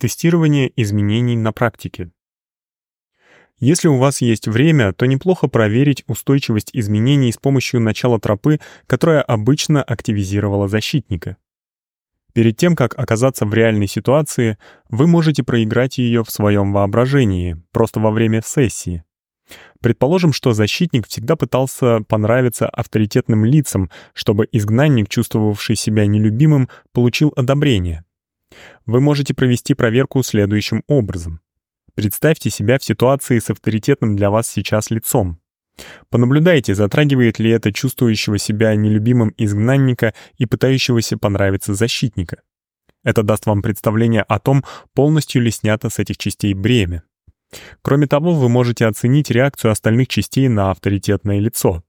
Тестирование изменений на практике. Если у вас есть время, то неплохо проверить устойчивость изменений с помощью начала тропы, которая обычно активизировала защитника. Перед тем, как оказаться в реальной ситуации, вы можете проиграть ее в своем воображении, просто во время сессии. Предположим, что защитник всегда пытался понравиться авторитетным лицам, чтобы изгнанник, чувствовавший себя нелюбимым, получил одобрение. Вы можете провести проверку следующим образом. Представьте себя в ситуации с авторитетным для вас сейчас лицом. Понаблюдайте, затрагивает ли это чувствующего себя нелюбимым изгнанника и пытающегося понравиться защитника. Это даст вам представление о том, полностью ли снято с этих частей бремя. Кроме того, вы можете оценить реакцию остальных частей на авторитетное лицо.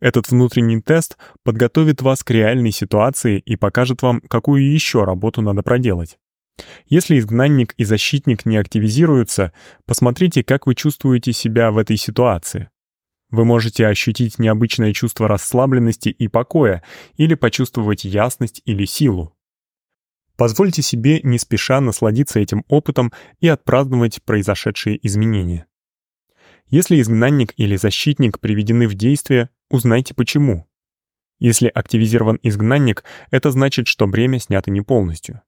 Этот внутренний тест подготовит вас к реальной ситуации и покажет вам, какую еще работу надо проделать. Если изгнанник и защитник не активизируются, посмотрите, как вы чувствуете себя в этой ситуации. Вы можете ощутить необычное чувство расслабленности и покоя или почувствовать ясность или силу. Позвольте себе не спеша насладиться этим опытом и отпраздновать произошедшие изменения. Если изгнанник или защитник приведены в действие, узнайте почему. Если активизирован изгнанник, это значит, что бремя снято не полностью.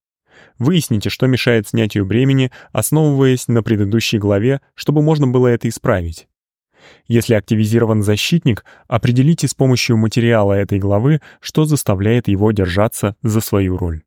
Выясните, что мешает снятию бремени, основываясь на предыдущей главе, чтобы можно было это исправить. Если активизирован защитник, определите с помощью материала этой главы, что заставляет его держаться за свою роль.